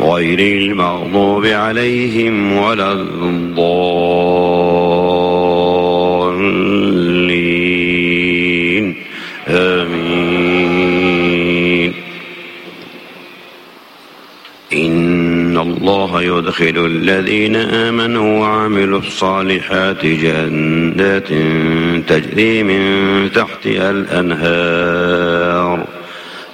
غير المغضوب عليهم ولا الضالين. آمين. إن الله يدخل الذين آمنوا وعملوا الصالحات جنات تجري من تحتها الأنهار.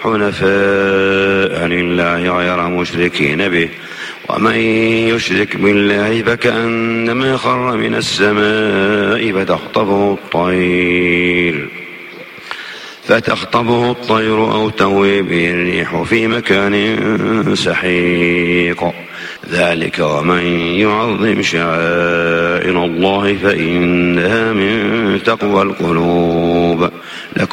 حنفاء لله غير مشركين به. ومن يشرك بالله فكأنما خر من السماء فتخطفه الطير. فتخطفه الطير أو توي به الريح في مكان سحيق. ذلك ومن يعظم شعائر الله فإنها من تقوى القلوب.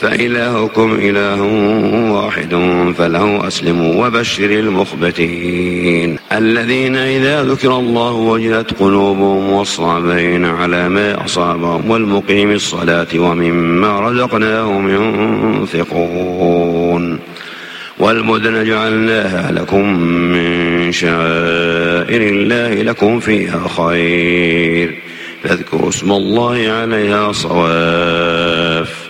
فإلهكم إله واحد فله أسلموا وبشر المخبتين. الذين إذا ذكر الله وجلت قلوبهم والصابرين على ما أصابهم والمقيم الصلاة ومما رزقناهم ينفقون. والمدن جعلناها لكم من شعائر الله لكم فيها خير. فاذكروا اسم الله عليها صواف.